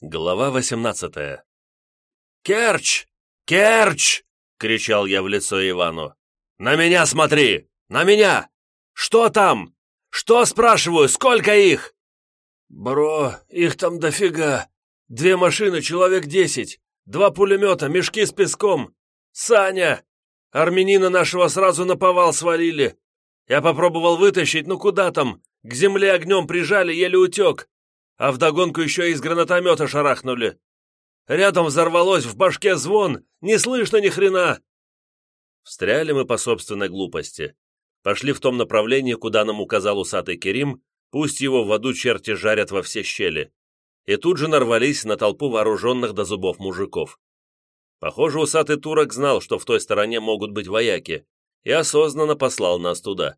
Глава 18 «Керч! Керч!» — кричал я в лицо Ивану. «На меня смотри! На меня! Что там? Что, спрашиваю, сколько их?» «Бро, их там дофига. Две машины, человек десять. Два пулемета, мешки с песком. Саня! Армянина нашего сразу на повал свалили. Я попробовал вытащить, ну куда там? К земле огнем прижали, еле утек. А вдогонку еще из гранатомета шарахнули. Рядом взорвалось, в башке звон, не слышно ни хрена. Встряли мы по собственной глупости. Пошли в том направлении, куда нам указал усатый Керим, пусть его в аду черти жарят во все щели. И тут же нарвались на толпу вооруженных до зубов мужиков. Похоже, усатый турок знал, что в той стороне могут быть вояки, и осознанно послал нас туда.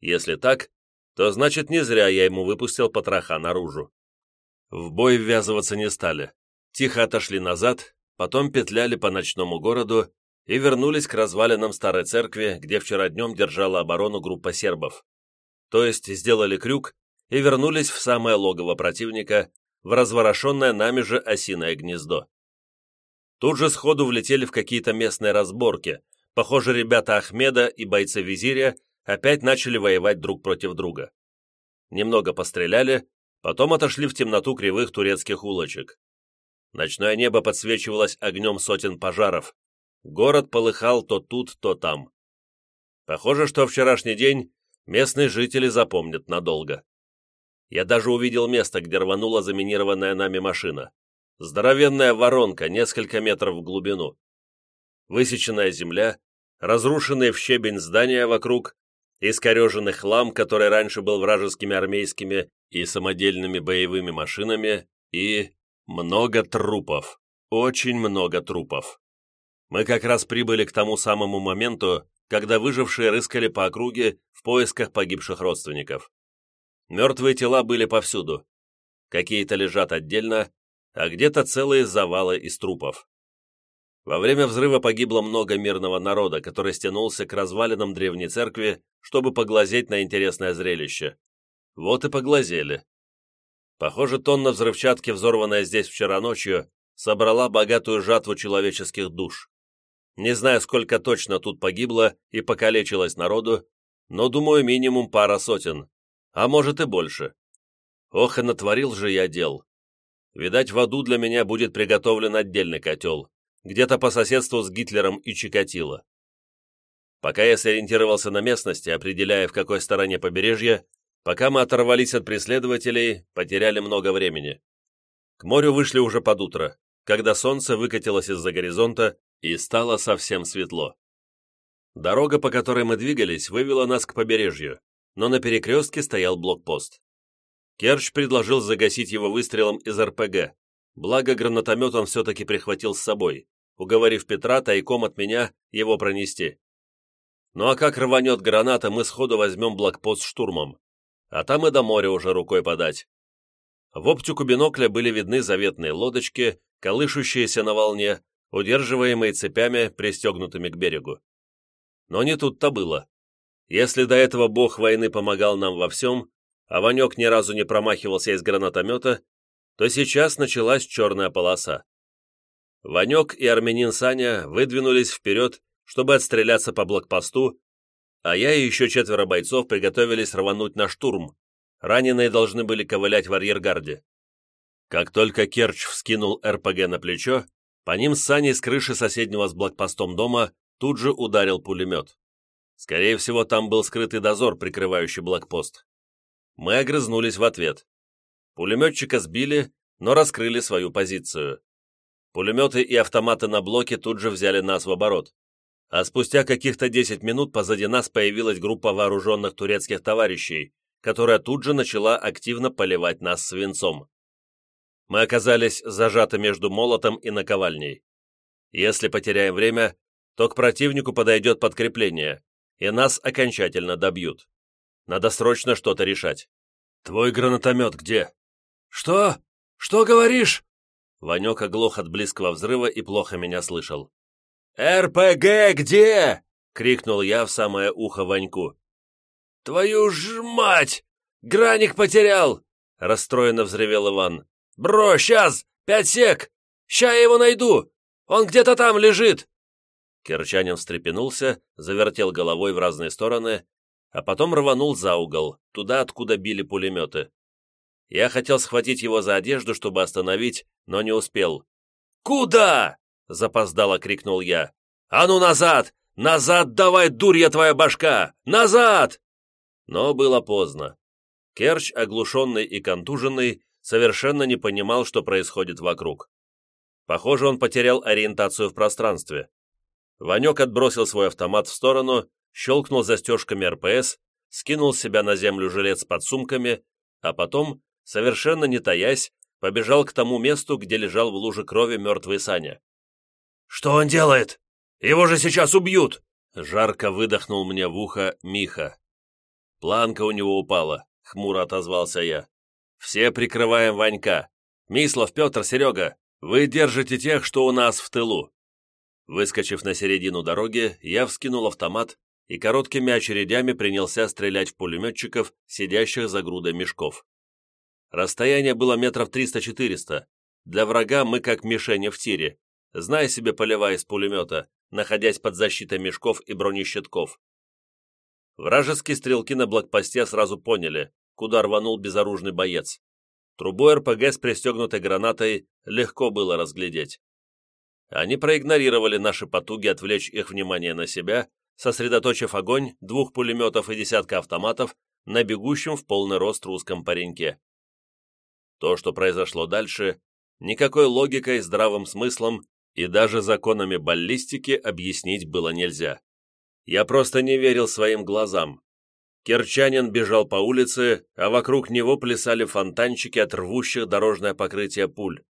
Если так, то значит не зря я ему выпустил потроха наружу. В бой ввязываться не стали. Тихо отошли назад, потом петляли по ночному городу и вернулись к развалинам старой церкви, где вчера днем держала оборону группа сербов. То есть сделали крюк и вернулись в самое логово противника, в разворошенное нами же осиное гнездо. Тут же сходу влетели в какие-то местные разборки. Похоже, ребята Ахмеда и бойцы визиря опять начали воевать друг против друга. Немного постреляли, потом отошли в темноту кривых турецких улочек. Ночное небо подсвечивалось огнем сотен пожаров. Город полыхал то тут, то там. Похоже, что вчерашний день местные жители запомнят надолго. Я даже увидел место, где рванула заминированная нами машина. Здоровенная воронка, несколько метров в глубину. Высеченная земля, разрушенные в щебень здания вокруг, искореженный хлам, который раньше был вражескими армейскими и самодельными боевыми машинами, и много трупов, очень много трупов. Мы как раз прибыли к тому самому моменту, когда выжившие рыскали по округе в поисках погибших родственников. Мертвые тела были повсюду. Какие-то лежат отдельно, а где-то целые завалы из трупов. Во время взрыва погибло много мирного народа, который стянулся к развалинам древней церкви, чтобы поглазеть на интересное зрелище. Вот и поглазели. Похоже, тонна взрывчатки, взорванная здесь вчера ночью, собрала богатую жатву человеческих душ. Не знаю, сколько точно тут погибло и покалечилось народу, но, думаю, минимум пара сотен, а может и больше. Ох, и натворил же я дел. Видать, в аду для меня будет приготовлен отдельный котел, где-то по соседству с Гитлером и Чикатило. Пока я сориентировался на местности, определяя, в какой стороне побережья, пока мы оторвались от преследователей, потеряли много времени. К морю вышли уже под утро, когда солнце выкатилось из-за горизонта и стало совсем светло. Дорога, по которой мы двигались, вывела нас к побережью, но на перекрестке стоял блокпост. Керч предложил загасить его выстрелом из РПГ, благо гранатомет он все-таки прихватил с собой, уговорив Петра тайком от меня его пронести. Ну а как рванет граната, мы сходу возьмем блокпост штурмом, а там и до моря уже рукой подать. В оптику бинокля были видны заветные лодочки, колышущиеся на волне, удерживаемые цепями, пристегнутыми к берегу. Но не тут-то было. Если до этого бог войны помогал нам во всем, а Ванек ни разу не промахивался из гранатомета, то сейчас началась черная полоса. Ванек и армянин Саня выдвинулись вперед, чтобы отстреляться по блокпосту, а я и еще четверо бойцов приготовились рвануть на штурм. Раненые должны были ковылять в арьергарде. Как только Керч вскинул РПГ на плечо, по ним с Саней с крыши соседнего с блокпостом дома тут же ударил пулемет. Скорее всего, там был скрытый дозор, прикрывающий блокпост. Мы огрызнулись в ответ. Пулеметчика сбили, но раскрыли свою позицию. Пулеметы и автоматы на блоке тут же взяли нас в оборот. А спустя каких-то 10 минут позади нас появилась группа вооруженных турецких товарищей, которая тут же начала активно поливать нас свинцом. Мы оказались зажаты между молотом и наковальней. Если потеряем время, то к противнику подойдет подкрепление, и нас окончательно добьют. Надо срочно что-то решать. Твой гранатомет где? Что? Что говоришь? Ванек оглох от близкого взрыва и плохо меня слышал. «РПГ где?» — крикнул я в самое ухо Ваньку. «Твою ж мать! Граник потерял!» — расстроенно взревел Иван. «Бро, сейчас! Пять сек! Ща я его найду! Он где-то там лежит!» Керчанин встрепенулся, завертел головой в разные стороны, а потом рванул за угол, туда, откуда били пулеметы. Я хотел схватить его за одежду, чтобы остановить, но не успел. «Куда?» — запоздало крикнул я. «А ну назад! Назад давай, дурья твоя башка! Назад!» Но было поздно. Керч, оглушенный и контуженный, совершенно не понимал, что происходит вокруг. Похоже, он потерял ориентацию в пространстве. Ванек отбросил свой автомат в сторону, щелкнул застежками РПС, скинул себя на землю жилет с подсумками, а потом, совершенно не таясь, побежал к тому месту, где лежал в луже крови мертвый Саня. «Что он делает? Его же сейчас убьют!» Жарко выдохнул мне в ухо Миха. Планка у него упала, хмуро отозвался я. Все прикрываем Ванька. Мислов, Петр, Серега, вы держите тех, что у нас в тылу. Выскочив на середину дороги, я вскинул автомат и короткими очередями принялся стрелять в пулеметчиков, сидящих за грудой мешков. Расстояние было метров 300-400. Для врага мы как мишени в тире. Знай себе, полевая из пулемета, находясь под защитой мешков и бронещитков. Вражеские стрелки на блокпосте сразу поняли, куда рванул безоружный боец. Трубу РПГ с пристегнутой гранатой легко было разглядеть. Они проигнорировали наши потуги отвлечь их внимание на себя, сосредоточив огонь двух пулеметов и десятка автоматов на бегущем в полный рост русском пареньке. То, что произошло дальше, никакой логикой, здравым смыслом и даже законами баллистики объяснить было нельзя. Я просто не верил своим глазам. Керчанин бежал по улице, а вокруг него плясали фонтанчики от рвущих дорожное покрытие пуль.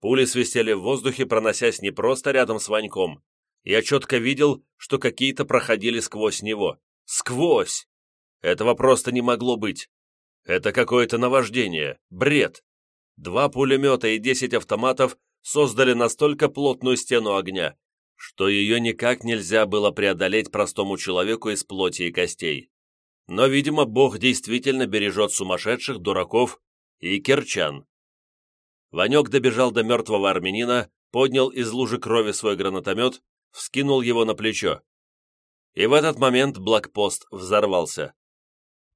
Пули свистели в воздухе, проносясь не просто рядом с Ваньком. Я четко видел, что какие-то проходили сквозь него. Сквозь! Этого просто не могло быть. Это какое-то наваждение, бред. Два пулемета и десять автоматов создали настолько плотную стену огня, что ее никак нельзя было преодолеть простому человеку из плоти и костей. Но, видимо, Бог действительно бережет сумасшедших, дураков и керчан. Ванек добежал до мертвого армянина, поднял из лужи крови свой гранатомет, вскинул его на плечо. И в этот момент блокпост взорвался.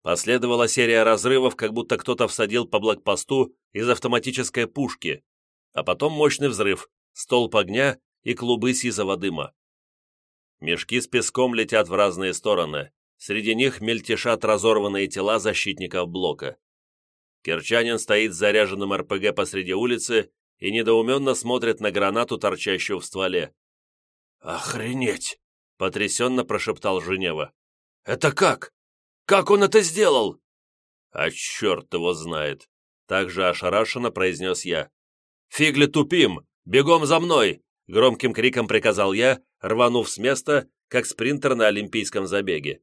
Последовала серия разрывов, как будто кто-то всадил по блокпосту из автоматической пушки, а потом мощный взрыв, столб огня и клубы сизого дыма. Мешки с песком летят в разные стороны, среди них мельтешат разорванные тела защитников блока. Керчанин стоит с заряженным РПГ посреди улицы и недоуменно смотрит на гранату, торчащую в стволе. «Охренеть!» — потрясенно прошептал Женева. «Это как? Как он это сделал?» «А черт его знает!» — также ошарашенно произнес я. «Фигли тупим! Бегом за мной!» — громким криком приказал я, рванув с места, как спринтер на олимпийском забеге.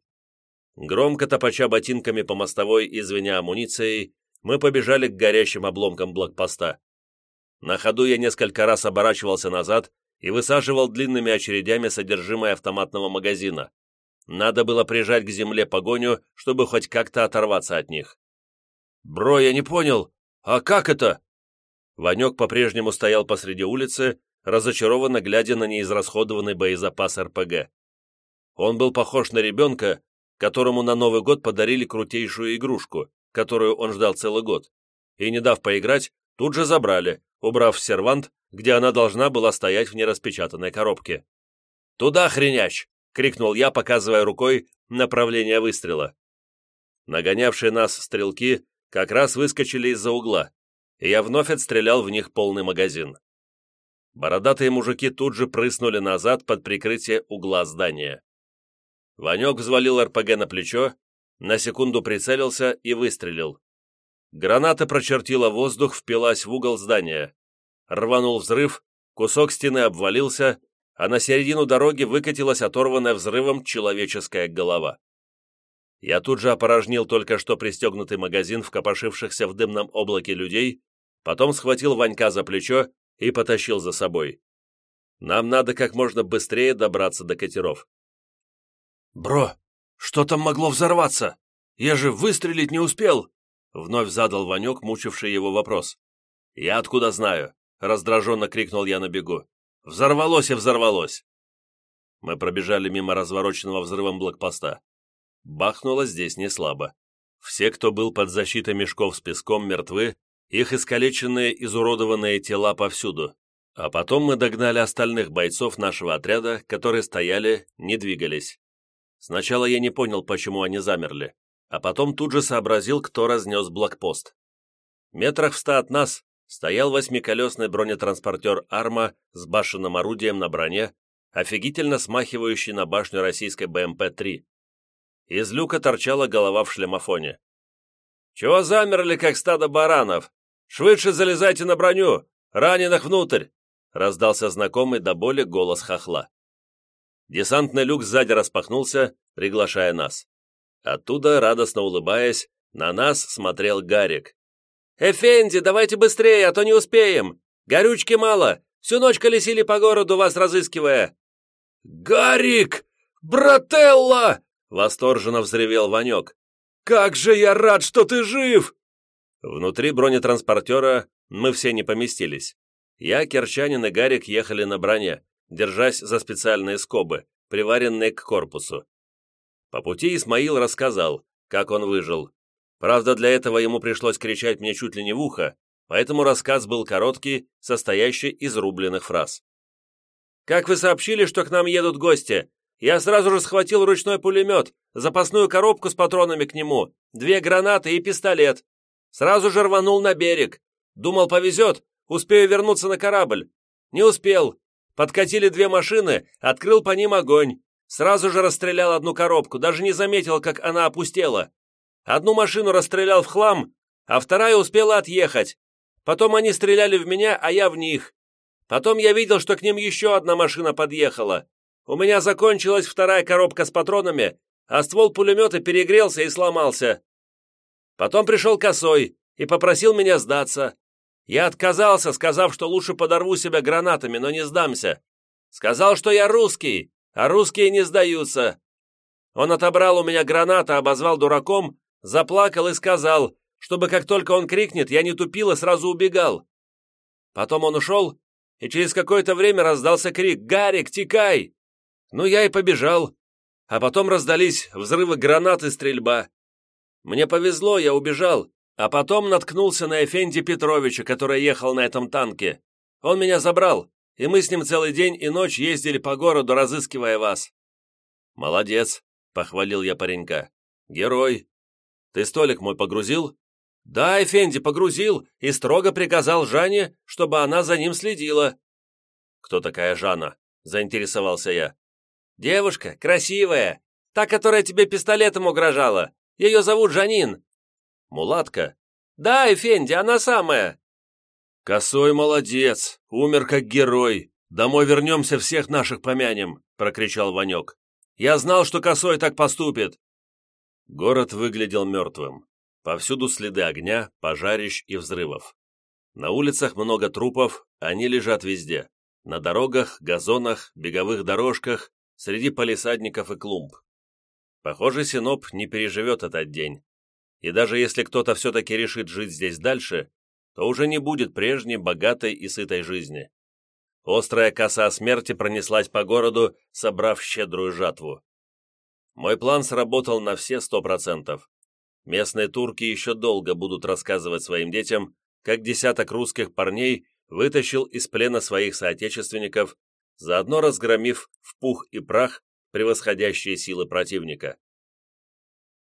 Громко топача ботинками по мостовой и звеня амуницией, мы побежали к горящим обломкам блокпоста. На ходу я несколько раз оборачивался назад и высаживал длинными очередями содержимое автоматного магазина. Надо было прижать к земле погоню, чтобы хоть как-то оторваться от них. «Бро, я не понял, а как это?» Ванек по-прежнему стоял посреди улицы, разочарованно глядя на неизрасходованный боезапас РПГ. Он был похож на ребенка, которому на Новый год подарили крутейшую игрушку, которую он ждал целый год, и, не дав поиграть, тут же забрали, убрав в сервант, где она должна была стоять в нераспечатанной коробке. «Туда, хреняч!» — крикнул я, показывая рукой направление выстрела. Нагонявшие нас стрелки как раз выскочили из-за угла, и я вновь отстрелял в них полный магазин. Бородатые мужики тут же прыснули назад под прикрытие угла здания. Ванек взвалил РПГ на плечо на секунду прицелился и выстрелил. Граната прочертила воздух, впилась в угол здания. Рванул взрыв, кусок стены обвалился, а на середину дороги выкатилась оторванная взрывом человеческая голова. Я тут же опорожнил только что пристегнутый магазин в копошившихся в дымном облаке людей, потом схватил Ванька за плечо и потащил за собой. Нам надо как можно быстрее добраться до катеров. «Бро, «Что там могло взорваться? Я же выстрелить не успел!» Вновь задал Ванек, мучивший его вопрос. «Я откуда знаю? — раздраженно крикнул я на бегу. «Взорвалось и взорвалось!» Мы пробежали мимо развороченного взрывом блокпоста. Бахнуло здесь не слабо. Все, кто был под защитой мешков с песком, мертвы, их искалеченные, изуродованные тела повсюду. А потом мы догнали остальных бойцов нашего отряда, которые стояли, не двигались. Сначала я не понял, почему они замерли, а потом тут же сообразил, кто разнес блокпост. Метрах в ста от нас стоял восьмиколесный бронетранспортер «Арма» с башенным орудием на броне, офигительно смахивающий на башню российской БМП-3. Из люка торчала голова в шлемофоне. «Чего замерли, как стадо баранов? Швыдше залезайте на броню! Раненых внутрь!» раздался знакомый до боли голос хохла. Десантный люк сзади распахнулся, приглашая нас. Оттуда, радостно улыбаясь, на нас смотрел Гарик. «Эфенди, давайте быстрее, а то не успеем! Горючки мало, всю ночь колесили по городу, вас разыскивая!» «Гарик! Брателла!» — восторженно взревел Ванек. «Как же я рад, что ты жив!» Внутри бронетранспортера мы все не поместились. Я, Керчанин и Гарик ехали на броне, держась за специальные скобы, приваренные к корпусу. По пути Исмаил рассказал, как он выжил. Правда, для этого ему пришлось кричать мне чуть ли не в ухо, поэтому рассказ был короткий, состоящий из рубленых фраз. «Как вы сообщили, что к нам едут гости? Я сразу же схватил ручной пулемет, запасную коробку с патронами к нему, две гранаты и пистолет. Сразу же рванул на берег. Думал, повезет, Успею вернуться на корабль. Не успел. Подкатили две машины, открыл по ним огонь. Сразу же расстрелял одну коробку, даже не заметил, как она опустела. Одну машину расстрелял в хлам, а вторая успела отъехать. Потом они стреляли в меня, а я в них. Потом я видел, что к ним еще одна машина подъехала. У меня закончилась вторая коробка с патронами, а ствол пулемета перегрелся и сломался. Потом пришел Косой и попросил меня сдаться. Я отказался, сказав, что лучше подорву себя гранатами, но не сдамся. Сказал, что я русский, а русские не сдаются. Он отобрал у меня гранаты, обозвал дураком, заплакал и сказал, чтобы как только он крикнет, я не тупил и сразу убегал. Потом он ушел, и через какое-то время раздался крик «Гарик, текай!» Ну, я и побежал. А потом раздались взрывы гранат и стрельба. Мне повезло, я убежал, а потом наткнулся на Эфенди Петровича, который ехал на этом танке. Он меня забрал, и мы с ним целый день и ночь ездили по городу, разыскивая вас». «Молодец», — похвалил я паренька. «Герой. Ты столик мой погрузил?» «Да, Эфенди, погрузил и строго приказал Жанне, чтобы она за ним следила». «Кто такая Жанна?» — заинтересовался я. «Девушка, красивая, та, которая тебе пистолетом угрожала. Ее зовут Жанин. «Мулатка?» «Да, Эфенди, она самая!» «Косой молодец, умер как герой. Домой вернемся, всех наших помянем!» — прокричал Ванек. «Я знал, что Косой так поступит!» Город выглядел мертвым. Повсюду следы огня, пожарищ и взрывов. На улицах много трупов, они лежат везде. На дорогах, газонах, беговых дорожках, среди палисадников и клумб. Похоже, Синоп не переживет этот день и даже если кто-то все-таки решит жить здесь дальше, то уже не будет прежней богатой и сытой жизни. Острая коса смерти пронеслась по городу, собрав щедрую жатву. Мой план сработал на все сто процентов. Местные турки еще долго будут рассказывать своим детям, как десяток русских парней вытащил из плена своих соотечественников, заодно разгромив в пух и прах превосходящие силы противника.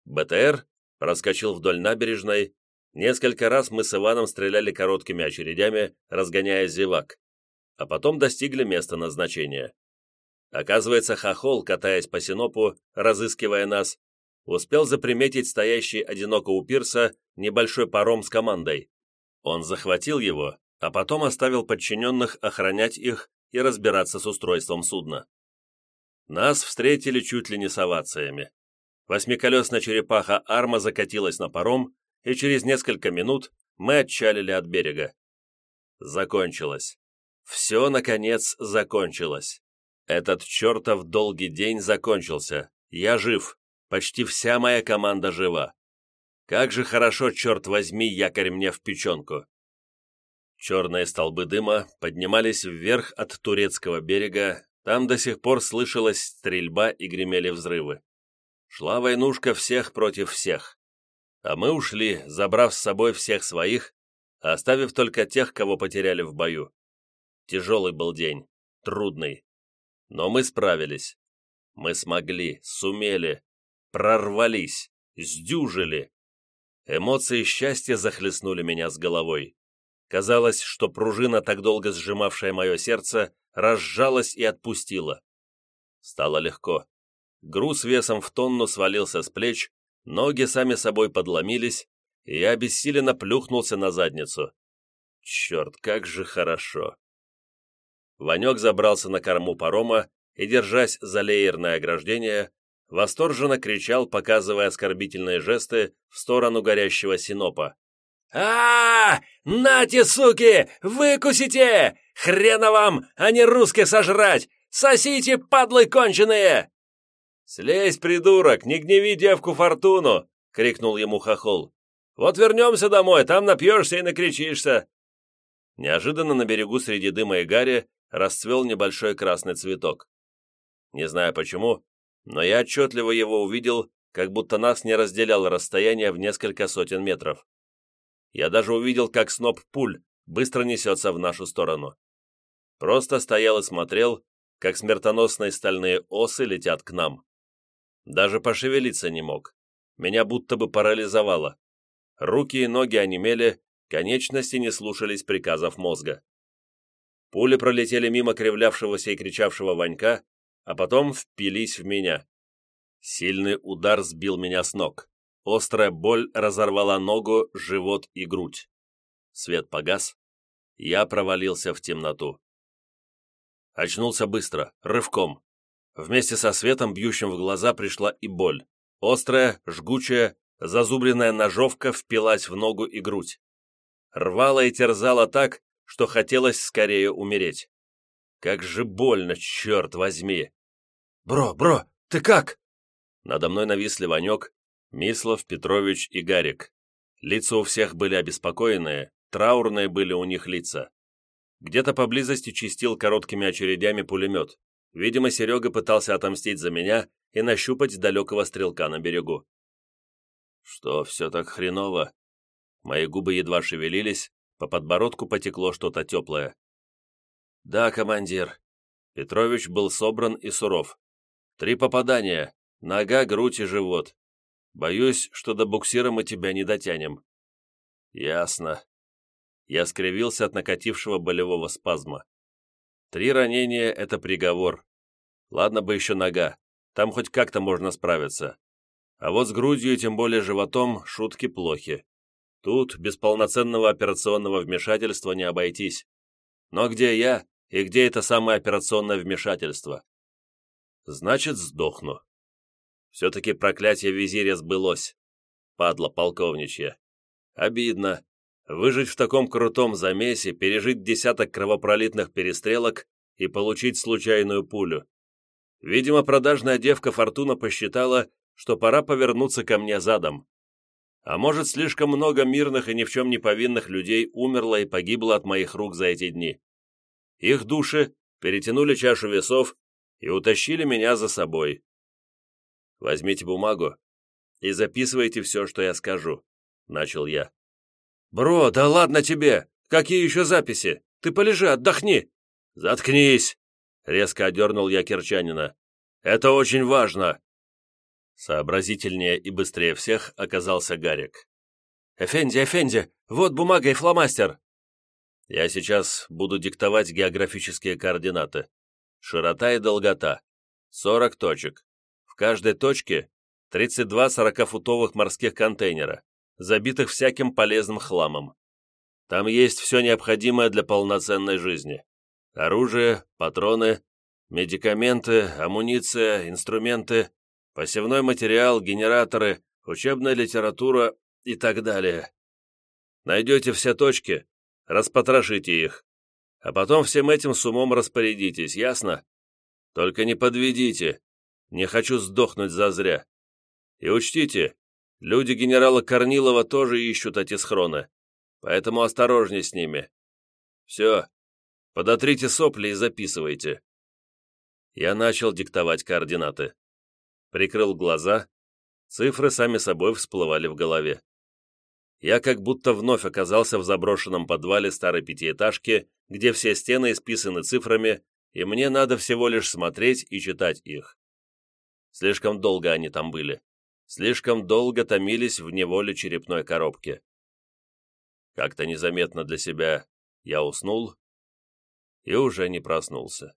БТР проскочил вдоль набережной. Несколько раз мы с Иваном стреляли короткими очередями, разгоняя зевак, а потом достигли места назначения. Оказывается, Хохол, катаясь по Синопу, разыскивая нас, успел заприметить стоящий одиноко у пирса небольшой паром с командой. Он захватил его, а потом оставил подчиненных охранять их и разбираться с устройством судна. Нас встретили чуть ли не с овациями. Восьмиколесная черепаха Арма закатилась на паром, и через несколько минут мы отчалили от берега. Закончилось. Все, наконец, закончилось. Этот чертов долгий день закончился. Я жив. Почти вся моя команда жива. Как же хорошо, черт возьми, якорь мне в печенку. Черные столбы дыма поднимались вверх от турецкого берега, там до сих пор слышалась стрельба и гремели взрывы. Шла войнушка всех против всех. А мы ушли, забрав с собой всех своих, оставив только тех, кого потеряли в бою. Тяжелый был день, трудный. Но мы справились. Мы смогли, сумели, прорвались, сдюжили. Эмоции счастья захлестнули меня с головой. Казалось, что пружина, так долго сжимавшая мое сердце, разжалась и отпустила. Стало легко. Груз весом в тонну свалился с плеч, ноги сами собой подломились, и я бессиленно плюхнулся на задницу. Черт, как же хорошо! Ванек забрался на корму парома и, держась за леерное ограждение, восторженно кричал, показывая оскорбительные жесты в сторону горящего синопа. а, -а, -а Нате, суки! Выкусите! Хрена вам, а не русских сожрать! Сосите, падлы конченые!» «Слезь, придурок, не гневи девку Фортуну!» — крикнул ему хохол. «Вот вернемся домой, там напьешься и накричишься!» Неожиданно на берегу среди дыма и гари расцвел небольшой красный цветок. Не знаю почему, но я отчетливо его увидел, как будто нас не разделяло расстояние в несколько сотен метров. Я даже увидел, как сноп пуль быстро несется в нашу сторону. Просто стоял и смотрел, как смертоносные стальные осы летят к нам. Даже пошевелиться не мог. Меня будто бы парализовало. Руки и ноги онемели, конечности не слушались приказов мозга. Пули пролетели мимо кривлявшегося и кричавшего Ванька, а потом впились в меня. Сильный удар сбил меня с ног. Острая боль разорвала ногу, живот и грудь. Свет погас. Я провалился в темноту. Очнулся быстро, рывком. Вместе со светом, бьющим в глаза, пришла и боль. Острая, жгучая, зазубренная ножовка впилась в ногу и грудь. Рвала и терзала так, что хотелось скорее умереть. Как же больно, черт возьми! «Бро, бро, ты как?» Надо мной нависли Ванек, Мислов, Петрович и Гарик. Лица у всех были обеспокоенные, траурные были у них лица. Где-то поблизости чистил короткими очередями пулемет. Видимо, Серега пытался отомстить за меня и нащупать далекого стрелка на берегу. Что, все так хреново? Мои губы едва шевелились, по подбородку потекло что-то теплое. «Да, командир». Петрович был собран и суров. «Три попадания. Нога, грудь и живот. Боюсь, что до буксира мы тебя не дотянем». «Ясно. Я скривился от накатившего болевого спазма. Три ранения — это приговор. Ладно бы еще нога, там хоть как-то можно справиться. А вот с грудью и тем более животом шутки плохи. Тут без полноценного операционного вмешательства не обойтись. Но где я и где это самое операционное вмешательство? Значит, сдохну. Все-таки проклятие визиря сбылось. Падла полковничья. Обидно, Выжить в таком крутом замесе, пережить десяток кровопролитных перестрелок и получить случайную пулю. Видимо, продажная девка Фортуна посчитала, что пора повернуться ко мне задом. А может, слишком много мирных и ни в чем не повинных людей умерло и погибло от моих рук за эти дни. Их души перетянули чашу весов и утащили меня за собой. Возьмите бумагу и записывайте все, что я скажу, — начал я. «Бро, да ладно тебе! Какие еще записи? Ты полежи, отдохни!» «Заткнись!» — резко одернул я Кирчанина. «Это очень важно!» Сообразительнее и быстрее всех оказался Гарик. «Эфенди, Эфенди, вот бумага и фломастер!» Я сейчас буду диктовать географические координаты. Широта и долгота. 40 точек. В каждой точке 32 40-футовых морских контейнера забитых всяким полезным хламом. Там есть все необходимое для полноценной жизни. Оружие, патроны, медикаменты, амуниция, инструменты, посевной материал, генераторы, учебная литература и так далее. Найдете все точки, распотрошите их, а потом всем этим с умом распорядитесь, ясно? Только не подведите, не хочу сдохнуть зазря. И учтите, Люди генерала Корнилова тоже ищут эти схроны, поэтому осторожней с ними. Все, подотрите сопли и записывайте. Я начал диктовать координаты. Прикрыл глаза, цифры сами собой всплывали в голове. Я как будто вновь оказался в заброшенном подвале старой пятиэтажки, где все стены исписаны цифрами, и мне надо всего лишь смотреть и читать их. Слишком долго они там были. Слишком долго томились в неволе черепной коробки. Как-то незаметно для себя я уснул и уже не проснулся.